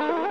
you.